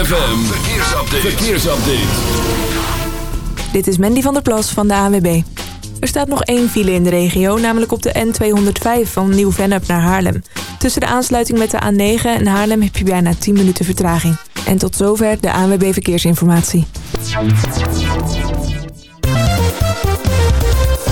ZFM, verkeersupdate. verkeersupdate. Dit is Mandy van der Plas van de ANWB. Er staat nog één file in de regio, namelijk op de N205 van Nieuw-Vennep naar Haarlem. Tussen de aansluiting met de A9 en Haarlem heb je bijna 10 minuten vertraging. En tot zover de ANWB Verkeersinformatie.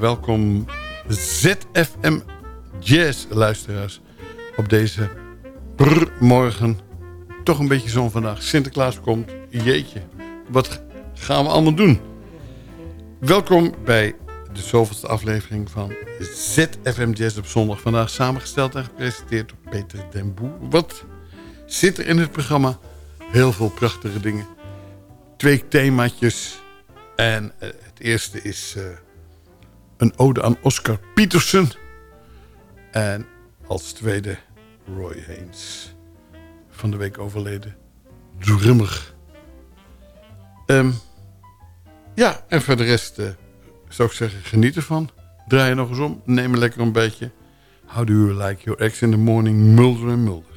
welkom ZFM Jazz luisteraars op deze morgen. Toch een beetje zon vandaag. Sinterklaas komt. Jeetje, wat gaan we allemaal doen? Welkom bij de zoveelste aflevering van ZFM Jazz op zondag. Vandaag samengesteld en gepresenteerd door Peter den Boer. Wat zit er in het programma? Heel veel prachtige dingen. Twee themaatjes. En eh, het eerste is... eh, een ode aan Oscar Peterson. En als tweede Roy Haynes. Van de week overleden. Drummer. Ehm, ja, en voor de rest eh, zou ik zeggen, geniet ervan. Draai je nog eens om, neem er lekker een beetje. How do you like your ex in the morning, Mulder en Mulder.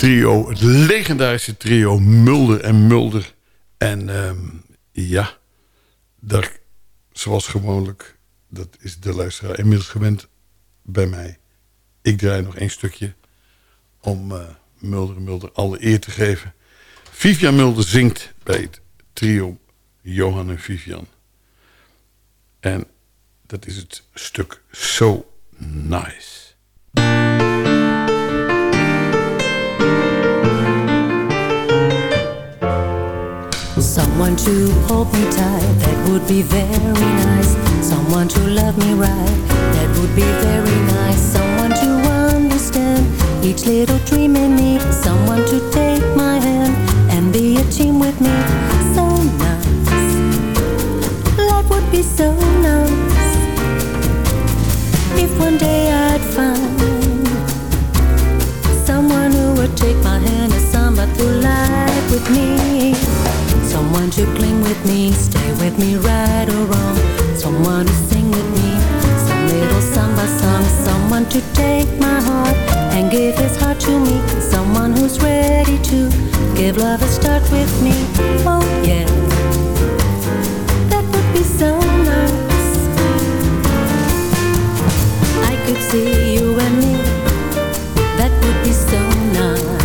Trio, het legendarische trio Mulder en Mulder. En ehm, ja, zoals gewoonlijk, dat is de luisteraar inmiddels gewend bij mij. Ik draai nog één stukje om eh, Mulder en Mulder alle eer te geven. Vivian Mulder zingt bij het trio Johan en Vivian. En dat is het stuk So Nice. Someone to hold me tight, that would be very nice. Someone to love me right, that would be very nice. Someone to understand each little dream in me. Someone to take my hand and be a team with me. So nice. Life would be so nice if one day I'd find someone who would take my hand and samba through life with me. Someone to cling with me, stay with me right or wrong. Someone to sing with me, some little samba song. Someone to take my heart and give his heart to me. Someone who's ready to give love a start with me. Oh yeah, that would be so nice. I could see you and me. That would be so nice.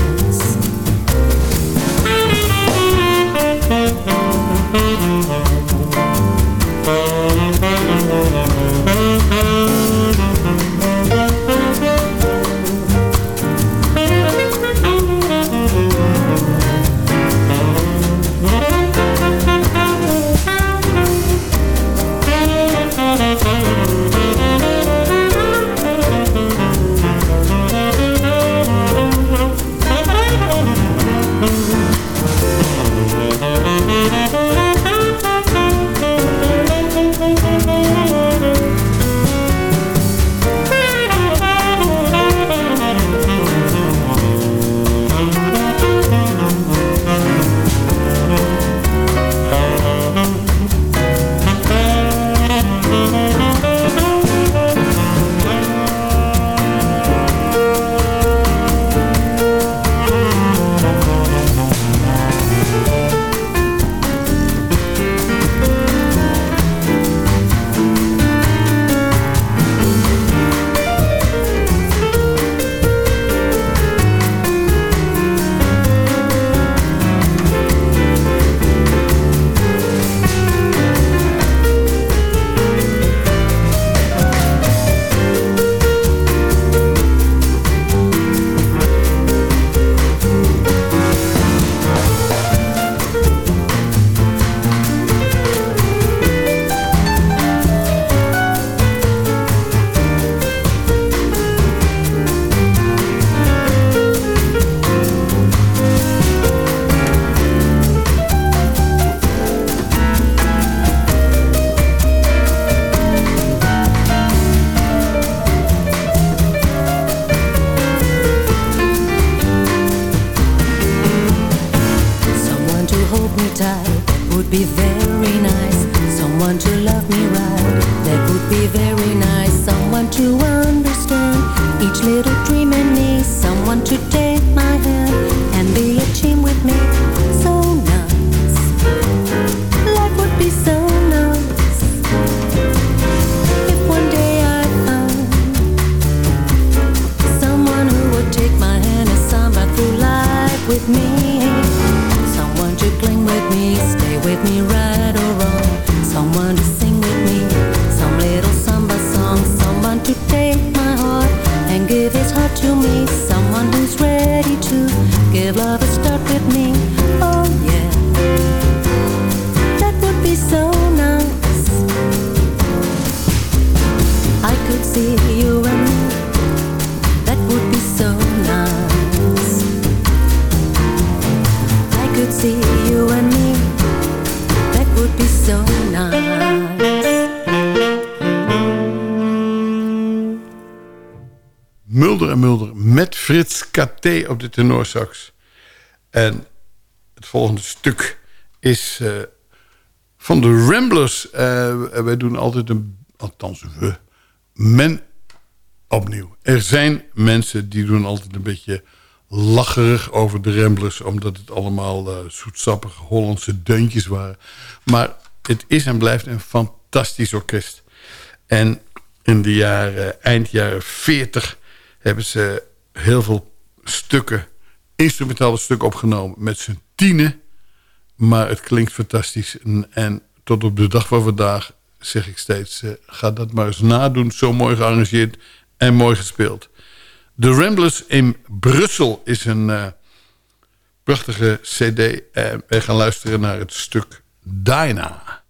Team with me. Frits KT op de tenorsax. En het volgende stuk is uh, van de Ramblers. Uh, wij doen altijd een, althans we, men opnieuw. Er zijn mensen die doen altijd een beetje lacherig over de Ramblers... omdat het allemaal uh, zoetsappige Hollandse deuntjes waren. Maar het is en blijft een fantastisch orkest. En in de jaren, eind jaren 40 hebben ze heel veel stukken, instrumentale stukken opgenomen met z'n tienen. Maar het klinkt fantastisch. En, tot op de dag van vandaag zeg ik steeds, uh, ga dat maar eens nadoen. Zo mooi gearrangeerd en mooi gespeeld. The Ramblers in Brussel is een uh, prachtige cd. En wij gaan luisteren naar het stuk Dyna.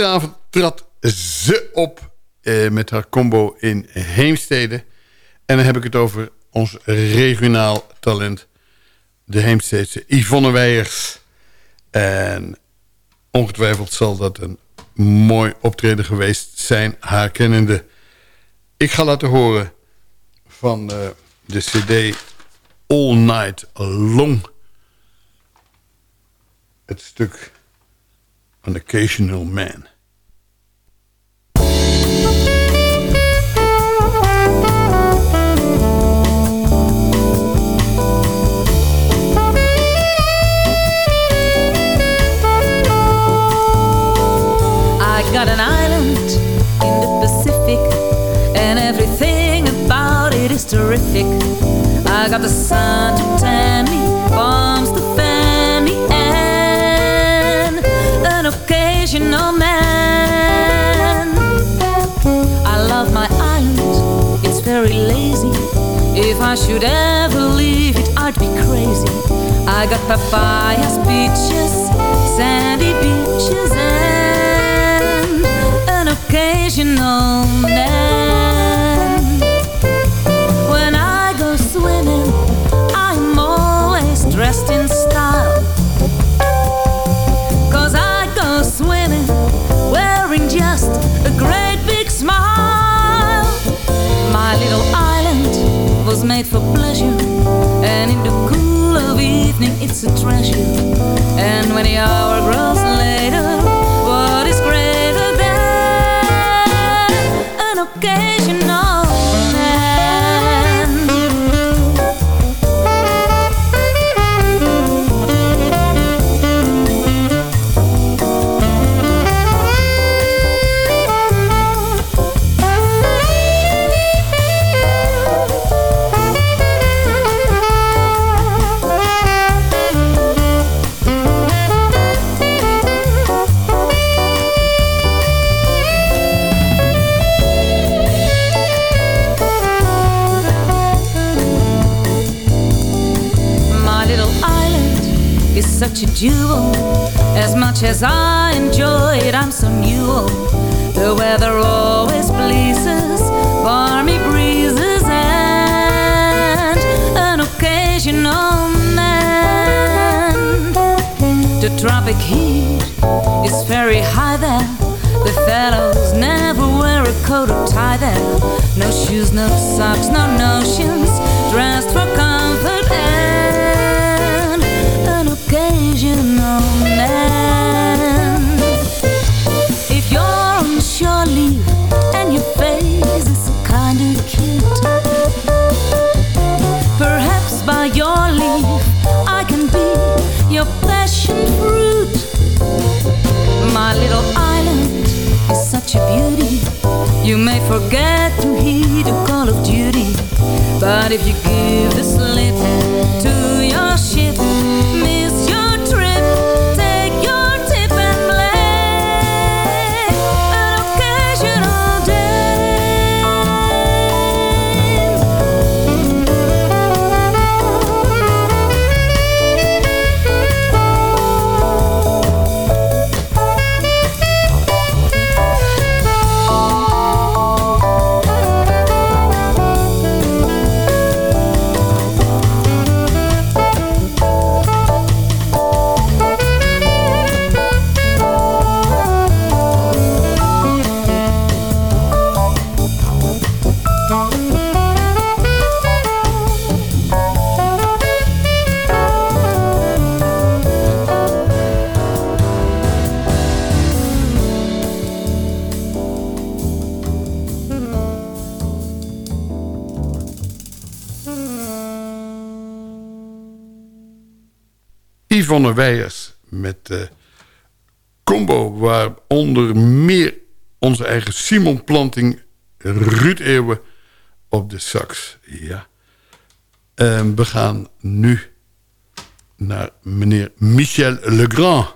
Gisteravond trad ze op eh, met haar combo in Heemstede. En dan heb ik het over ons regionaal talent. De Heemstedse Yvonne Weijers. En ongetwijfeld zal dat een mooi optreden geweest zijn, haar kennende. Ik ga laten horen van uh, de cd All Night Long het stuk An Occasional Man. The sun to tan me, to fan me, and an occasional man. I love my island, it's very lazy. If I should ever leave it, I'd be crazy. I got papayas, beaches, sandy beaches, and an occasional man. Cause I go swimming wearing just a great big smile. My little island was made for pleasure, and in the cool of evening, it's a treasure. And when the hour grows later, what is greater than an occasional a. As much as I enjoy it, I'm so mule. The weather always pleases, balmy breezes, and an occasional man. The tropic heat is very high there. The fellows never wear a coat or tie there. No shoes, no socks, no notions. Dressed for comfort and face is kinda cute, perhaps by your leave I can be your passion fruit. My little island is such a beauty. You may forget to heed the call of duty, but if you give the slip to Yvonne Weijers met eh combo waaronder meer onze eigen Simon Planting, Ruud Eeuwen op de sax. Ja. En we gaan nu naar meneer Michel Legrand. Een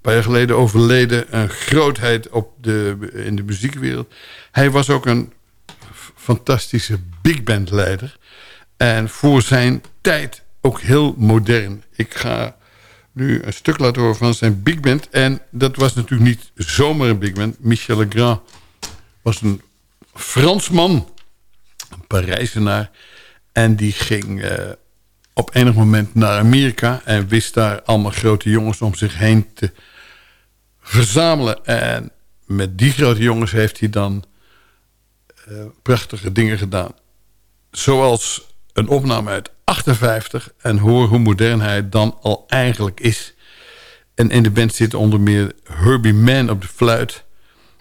paar jaar geleden overleden, een grootheid op de, in de muziekwereld. Hij was ook een fantastische big band leider. En voor zijn tijd ook heel modern. Ik ga nu een stuk laten horen van zijn big band. En dat was natuurlijk niet zomaar een big band. Michel Legrand was een Fransman, een Parijzenaar. En die ging eh, op enig moment naar Amerika... en wist daar allemaal grote jongens om zich heen te verzamelen. En met die grote jongens heeft hij dan eh, prachtige dingen gedaan. Zoals een opname uit 58 en hoor hoe modern hij dan al eigenlijk is. En in de band zitten onder meer Herbie Mann op de fluit...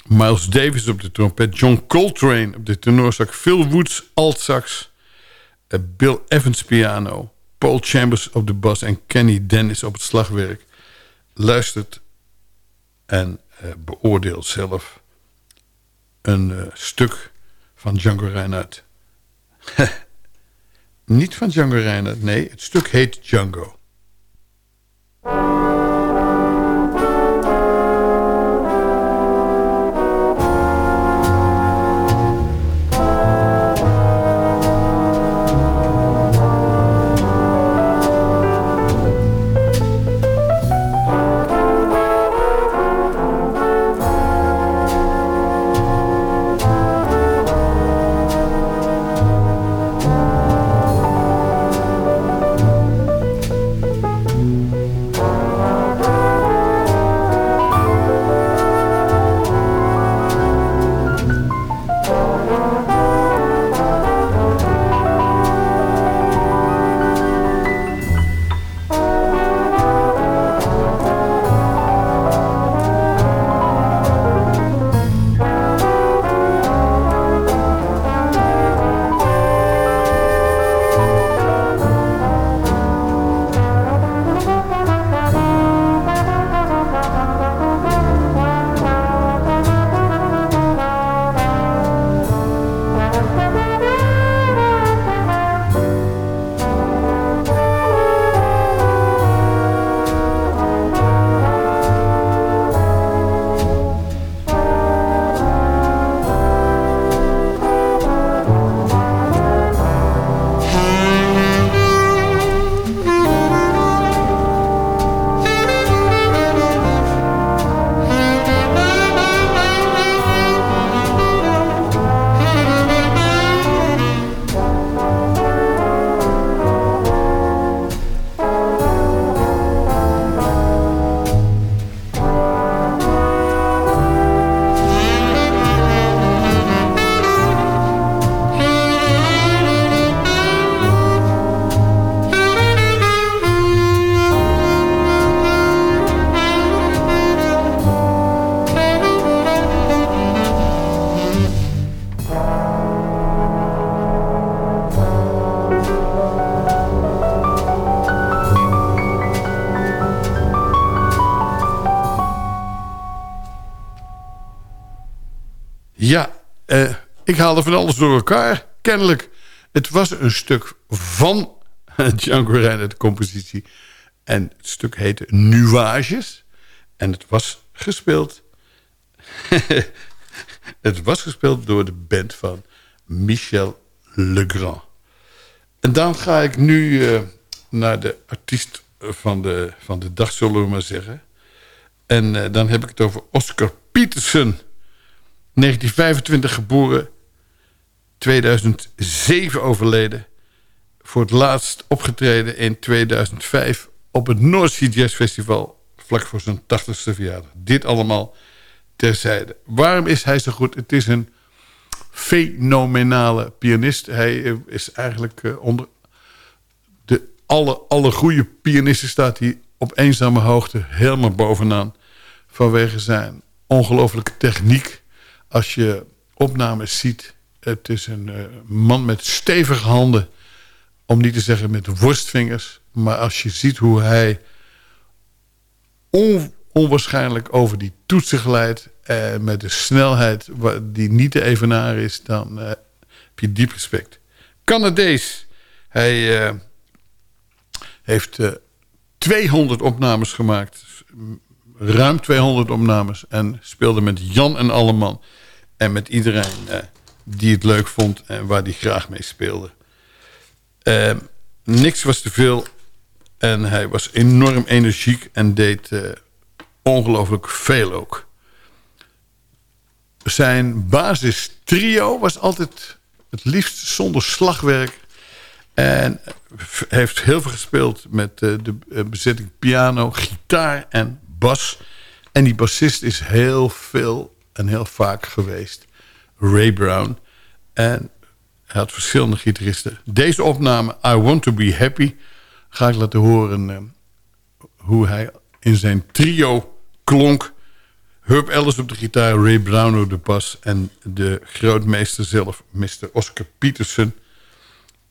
Miles Davis op de trompet... John Coltrane op de tenorsax... Phil Woods altsax... eh, Bill Evans piano... Paul Chambers op de bas... en Kenny Dennis op het slagwerk. Luistert en eh, beoordeelt zelf... een eh, stuk van Django Reinhardt... Niet van Django Reinhardt, nee. Het stuk heet Django. Eh, ik haalde van alles door elkaar, kennelijk. Het was een stuk van Django Reinhardt, de compositie. En het stuk heette Nuages. En het was gespeeld... het was gespeeld door de band van Michel Legrand. En dan ga ik nu eh, naar de artiest van de, van de dag, zullen we maar zeggen. En eh, dan heb ik het over Oscar Peterson. 1925 geboren, 2007 overleden. Voor het laatst opgetreden in 2005 op het North Sea Jazz Festival... vlak voor zijn 80ste verjaardag. Dit allemaal terzijde. Waarom is hij zo goed? Het is een fenomenale pianist. Hij eh, is eigenlijk eh, onder de alle, alle goede pianisten staat hij op eenzame hoogte helemaal bovenaan. Vanwege zijn ongelofelijke techniek. Als je opnames ziet, het is een uh, man met stevige handen. Om niet te zeggen met worstvingers. Maar als je ziet hoe hij on, onwaarschijnlijk over die toetsen glijdt. Uh, met de snelheid die niet te evenaren is. Dan uh, heb je diep respect. Canadees. Hij heeft 200 opnames gemaakt. Ruim 200 opnames. En speelde met Jan en Alleman. En met iedereen die het leuk vond. En waar hij graag mee speelde. niks was te veel. En hij was enorm energiek. En deed ongelooflijk veel ook. Zijn basis trio was altijd het liefst zonder slagwerk. En heeft heel veel gespeeld met de bezetting piano, gitaar en bas. En die bassist is heel veel en heel vaak geweest. Ray Brown. En hij had verschillende gitaristen. Deze opname, I Want To Be Happy... ga ik laten horen hoe hij in zijn trio klonk. Herb Ellis op de gitaar, Ray Brown op de bas... en de grootmeester zelf, Mr. Oscar Peterson...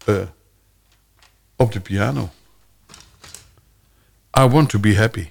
Uh, op de piano. I want to be happy.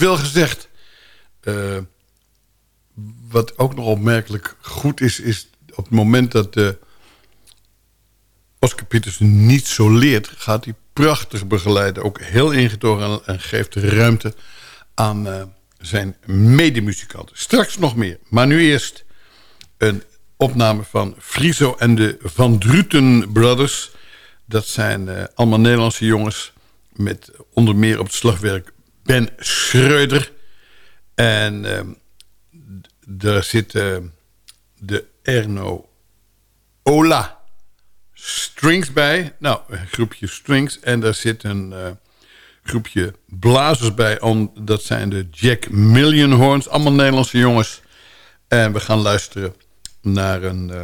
Veel gezegd. Eh, wat ook nog opmerkelijk goed is... is op het moment dat uh, Oscar niet zo leert... gaat hij prachtig begeleiden. Ook heel ingetogen en geeft ruimte aan uh, zijn medemuzikanten. Straks nog meer. Maar nu eerst een opname van Friso en de Van Druten Brothers. Dat zijn allemaal Nederlandse jongens... met onder meer op het slagwerk Ben Schreuder. En uh, daar zit uh, de Erno Ola Strings bij. Nou, een groepje strings. En daar zit een uh, groepje blazers bij. Dat zijn de Jack Millionhorns. Allemaal Nederlandse jongens. En we gaan luisteren naar een, uh,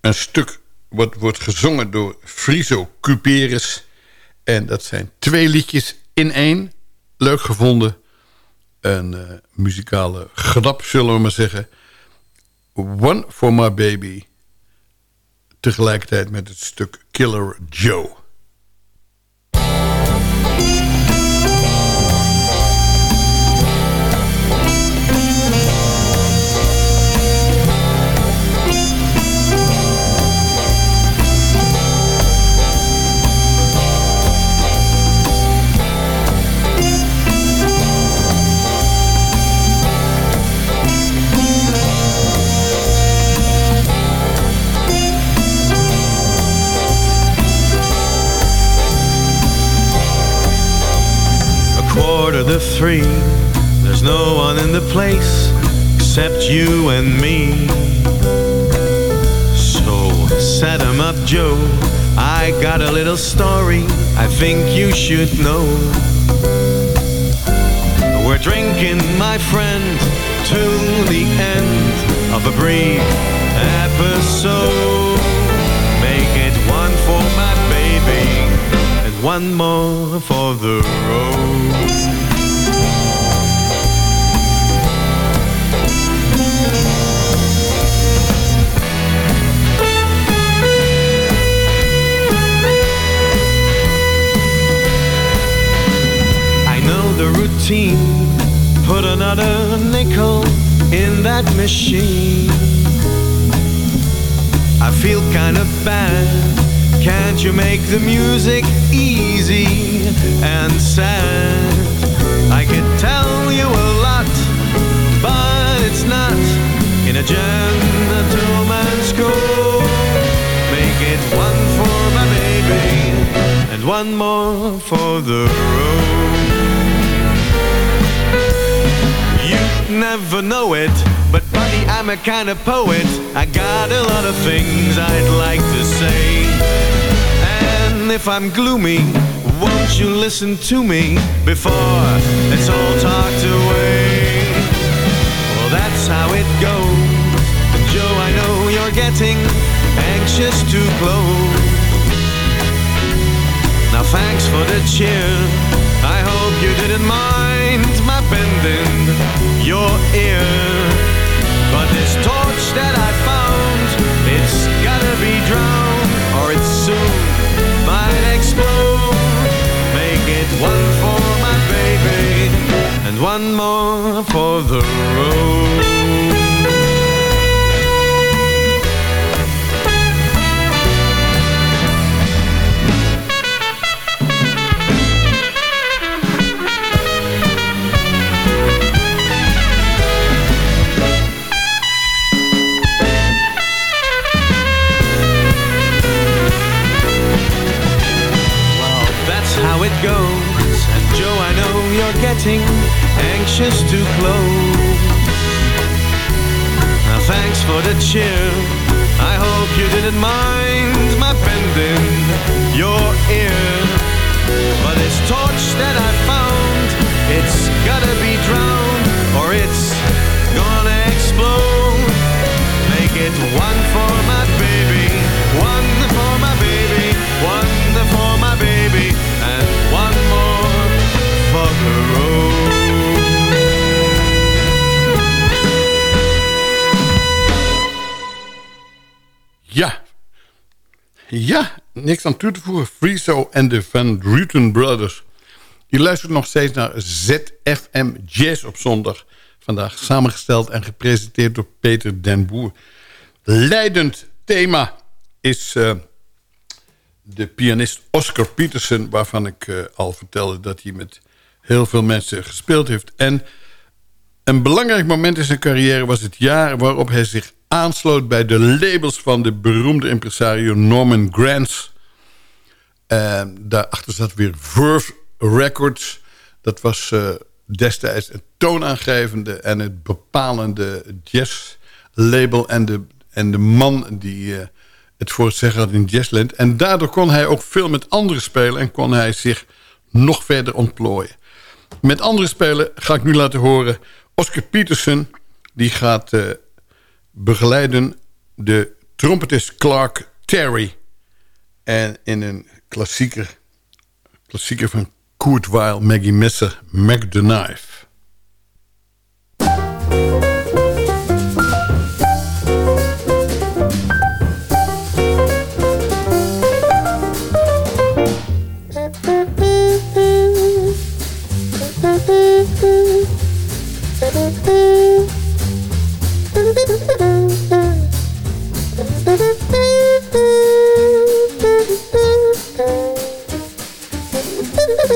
een stuk... wat wordt gezongen door Friso Cuperus. En dat zijn twee liedjes in één. Leuk gevonden. Een uh, muzikale grap, zullen we maar zeggen. One for my baby tegelijkertijd met het stuk Killer Joe. Three. There's no one in the place except you and me. So set 'em up, Joe. I got a little story I think you should know. We're drinking, my friend, to the end of a brief episode. Make it one for my baby and one more for the road. Put another nickel in that machine. I feel kind of bad. Can't you make the music easy and sad? I could tell you a lot, but it's not in a gentleman's code. Make it one for my baby and one more for the road. Never know it But buddy, I'm a kind of poet. I got a lot of things I'd like to say. And if I'm gloomy Won't you listen to me Before it's all talked away? Well, that's how it goes. And Joe, I know you're getting Anxious to close Now thanks for the cheer. I hope you didn't mind my bending your ear. But this torch that I found, it's gotta be drowned, or it soon might explode. Make it one for my baby, and one more for the road. And Joe, I know you're getting anxious to close. Now thanks for the cheer. I hope you didn't mind my bending your ear. But this torch that I found It's gotta be drowned or it's gonna explode. Make it one for my Ja, niks aan toe te voegen. Friso en de Van Druten Brothers. Je luistert nog steeds naar ZFM Jazz op zondag. Vandaag samengesteld en gepresenteerd door Peter den Boer. Leidend thema is uh, de pianist Oscar Peterson... waarvan ik uh, al vertelde dat hij met heel veel mensen gespeeld heeft. En een belangrijk moment in zijn carrière was het jaar... waarop hij zich aansloot bij de labels van de beroemde impresario Norman Granz... Uh, daarachter zat weer Verve Records. Dat was uh, destijds het toonaangevende en het bepalende jazzlabel... en de, en de man die uh, het voor het zeggen had in jazzland. En daardoor kon hij ook veel met anderen spelen... en kon hij zich nog verder ontplooien. Met andere spelen ga ik nu laten horen... Oscar Peterson, die gaat uh, begeleiden de trompetist Clark Terry... En in een klassieker, klassieker van Kurt Weill, Maggie Messer, Mac the Knife.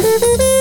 Doei.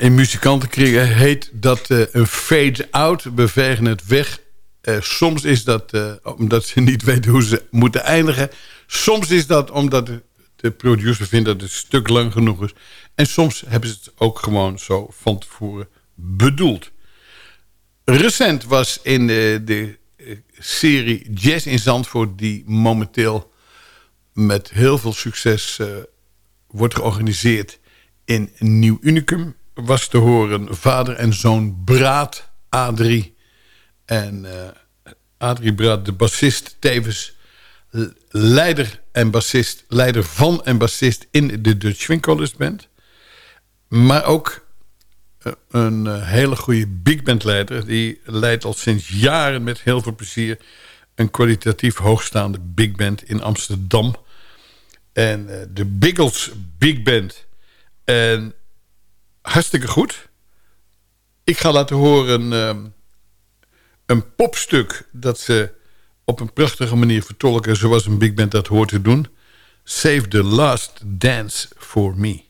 In muzikantenkringen heet dat eh, een fade-out. We vegen het weg. Eh, soms is dat eh, omdat ze niet weten hoe ze moeten eindigen. Soms is dat omdat de, producer vindt dat het een stuk lang genoeg is. En soms hebben ze het ook gewoon zo van tevoren bedoeld. Recent was in de, de serie Jazz in Zandvoort... die momenteel met heel veel succes wordt georganiseerd in Nieuw Unicum was te horen vader en zoon Braat Adrie. En uh, Adrie Braat, de bassist, tevens leider en bassist, leider van en bassist in de Dutch College Band. Maar ook uh, een uh, hele goede big band leider. Die leidt al sinds jaren met heel veel plezier een kwalitatief hoogstaande big band in Amsterdam. En de Biggles Big Band. En hartstikke goed. Ik ga laten horen um, een popstuk dat ze op een prachtige manier vertolken... zoals een big band dat hoort te doen. Save the last dance for me.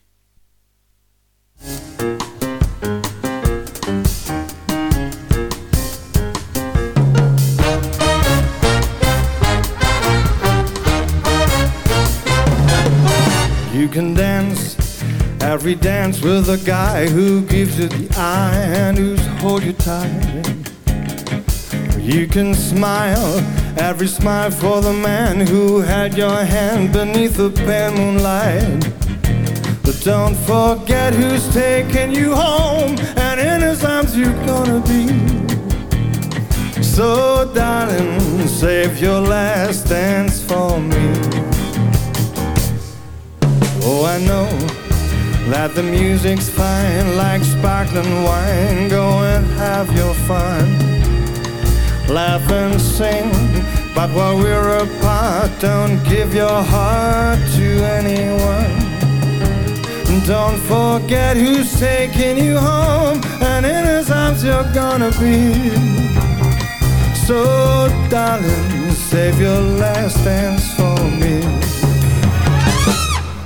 You can dance every dance with a guy who gives you the eye and who's hold you tight. You can smile every smile for the man who had your hand beneath the pale moonlight. But don't forget who's taking you home, and in his arms you're gonna be. So, darling, save your last dance for me. Oh, I know that the music's fine like sparkling wine. Go and have your fun. Laugh and sing, but while we're apart, don't give your heart to anyone. Don't forget who's taking you home, and in his arms you're gonna be. So, darling, save your last dance for me.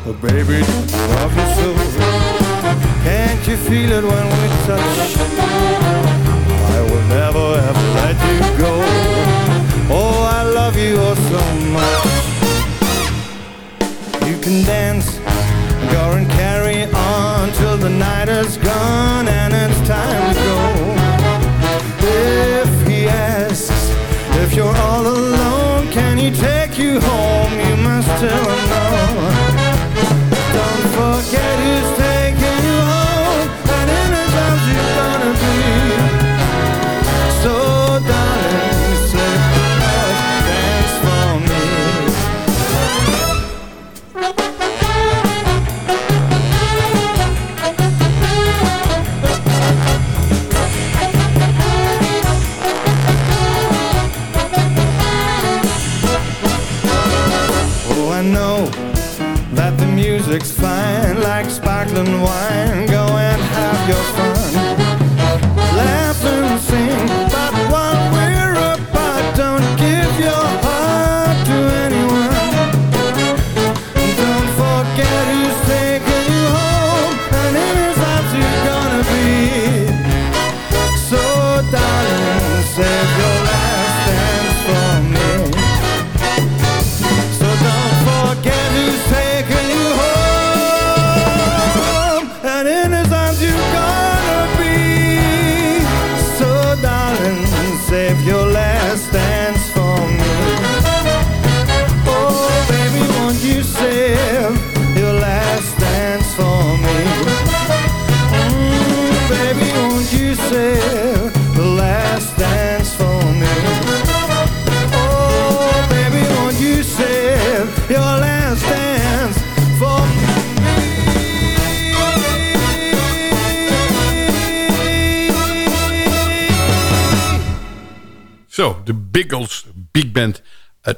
Oh, baby, love you so. Can't you feel it when we touch? I will never ever let you go. Oh, I love you so much. You can dance, go and carry on till the night is gone and it's time to go. If he asks if you're all alone, can he take you home? You must tell him no.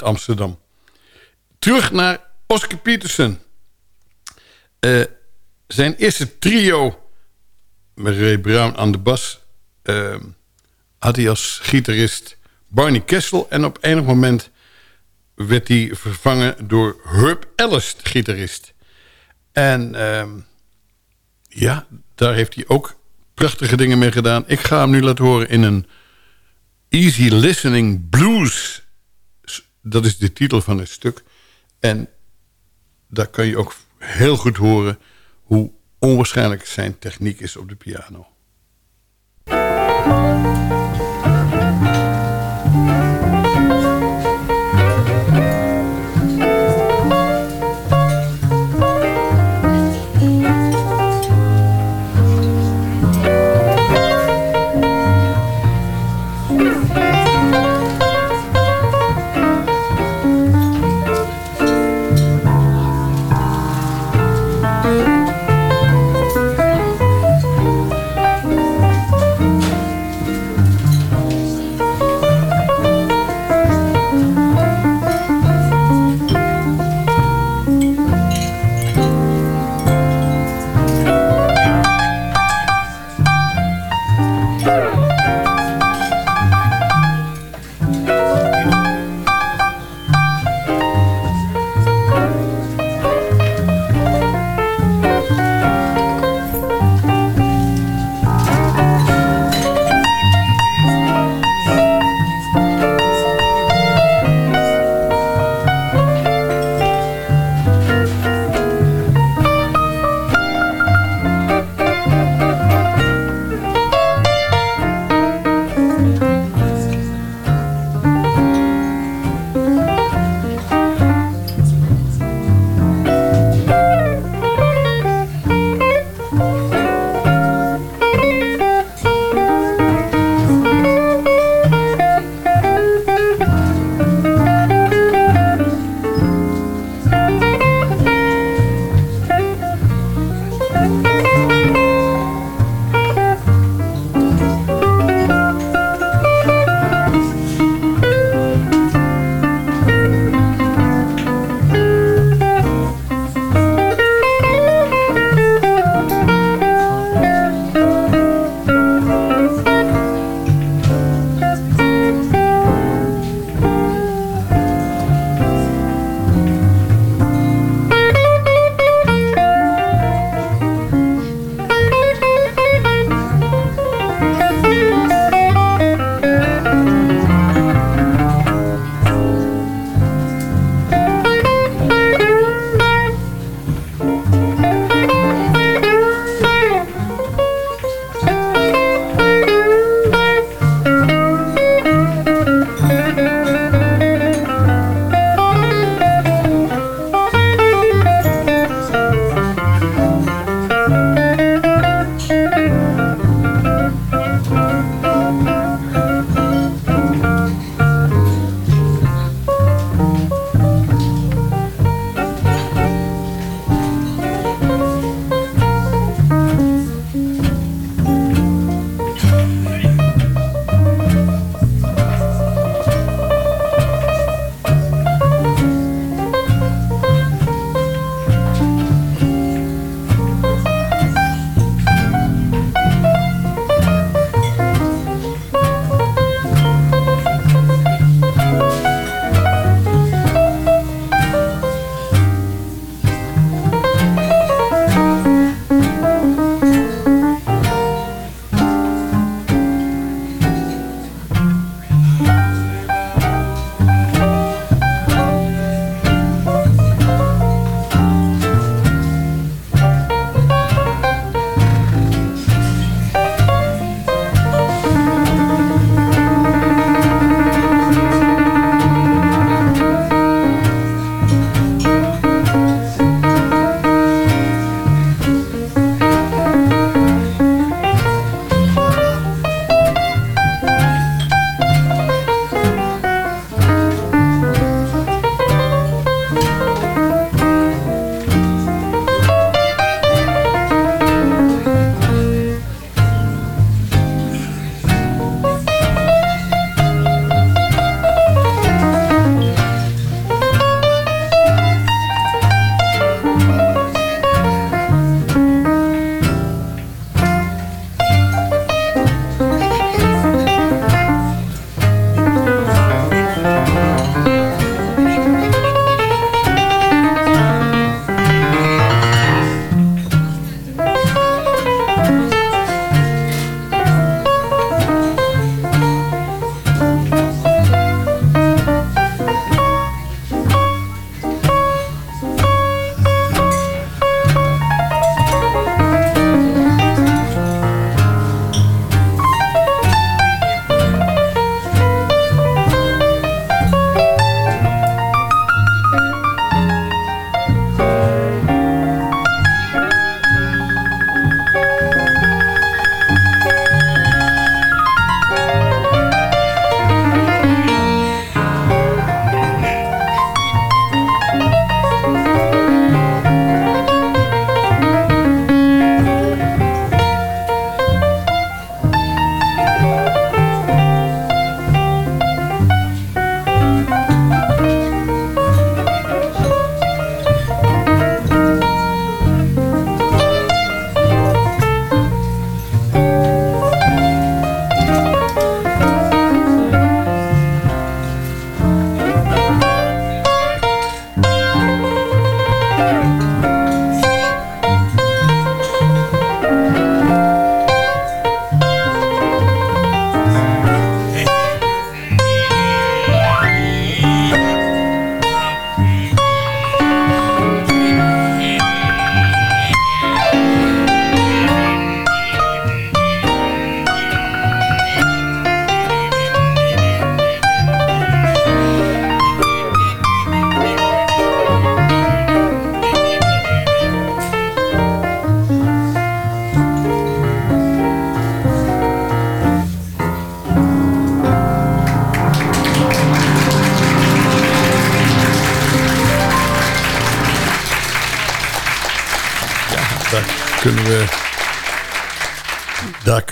Amsterdam. Terug naar Oscar Peterson. Eh, zijn eerste trio met Ray Brown aan de bas... eh, had hij als gitarist Barney Kessel... en op enig moment werd hij vervangen door Herb Ellis, gitarist. En ehm, ja, daar heeft hij ook prachtige dingen mee gedaan. Ik ga hem nu laten horen in een Easy Listening Blues. Dat is de titel van het stuk. En daar kan je ook heel goed horen hoe onwaarschijnlijk zijn techniek is op de piano.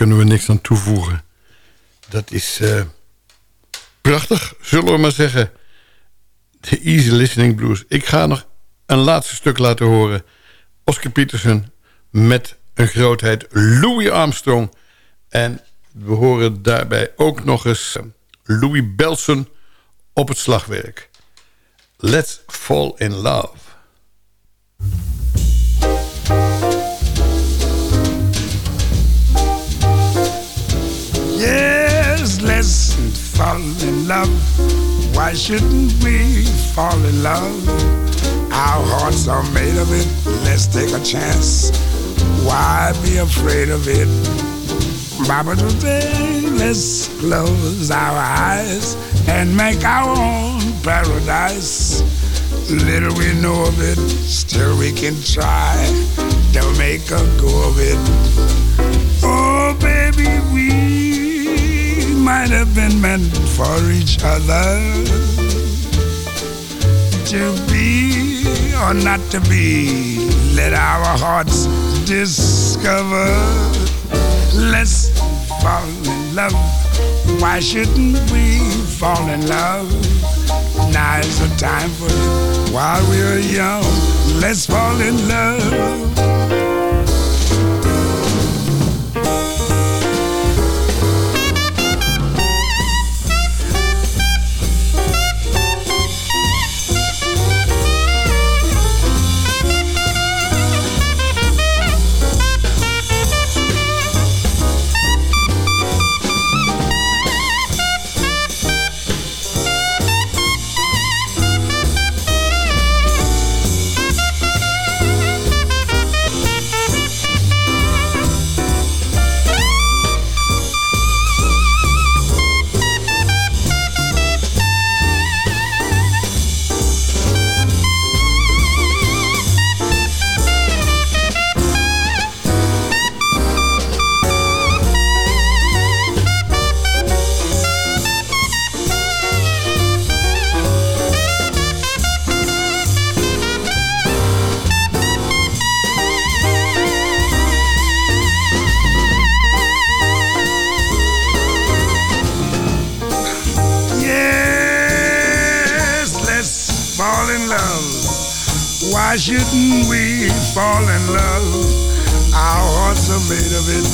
Kunnen we niks aan toevoegen. Dat is eh, prachtig, zullen we maar zeggen. De Easy Listening Blues. Ik ga nog een laatste stuk laten horen. Oscar Peterson met een grootheid Louis Armstrong. En we horen daarbij ook nog eens Louis Belson op het slagwerk. Let's Fall in Love. Shouldn't we fall in love? Our hearts are made of it. Let's take a chance. Why be afraid of it? Baba today, let's close our eyes and make our own paradise. Little we know of it, still we can try to make a go of it. Might have been meant for each other to be or not to be. Let our hearts discover. Let's fall in love. Why shouldn't we fall in love? Now is the time for it while we're young. Let's fall in love. Shouldn't we fall in love? Our hearts are made of it.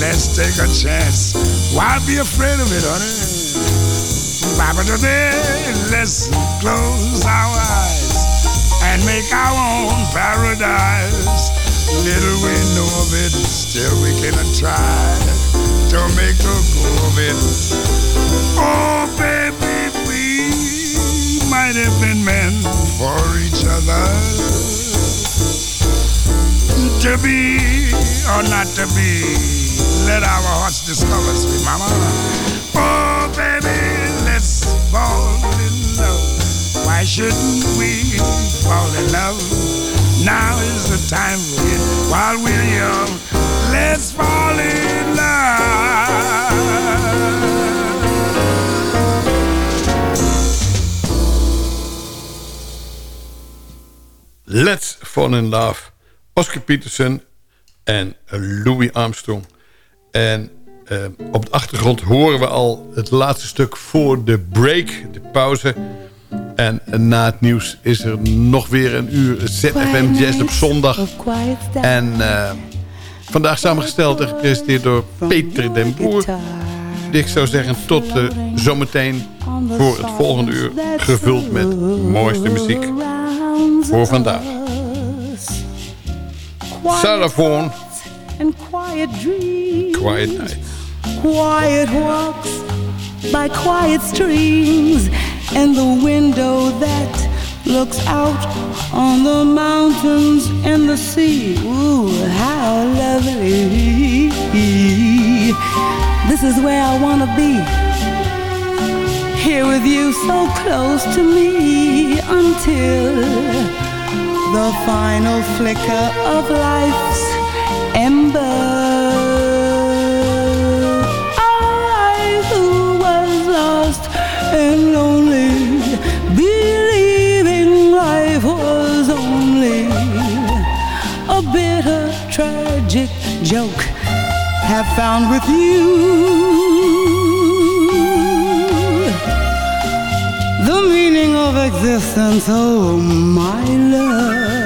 Let's take a chance. Why be afraid of it, honey? Let's close our eyes and make our own paradise. Little we know of it, still we can try to make a go of it. Oh, baby, we might have been meant for each other. To be or not to be, let our hearts discover, sweet mama. Oh, baby, let's fall in love. Why shouldn't we fall in love? Now is the time for it while we're young. Let's fall in love. Let's Fall in Love. Oscar Peterson en Louis Armstrong. En eh, op de achtergrond horen we al het laatste stuk voor de break, de pauze. En na het nieuws is er nog weer een uur ZFM Jazz op zondag. En eh, vandaag samengesteld en gepresenteerd door Peter den Boer. Ik zou zeggen tot eh, zometeen voor het volgende uur. Gevuld met mooiste muziek voor vandaag. Vaughan, and quiet dreams. Quiet Night. Quiet walks by quiet streams and the window that looks out on the mountains and the sea. Ooh, how lovely. This is where I want to be. Here with you so close to me until the final flicker of life's ember. I who was lost and lonely, believing life was only a bitter tragic joke have found with you the meaning of existence, oh my love.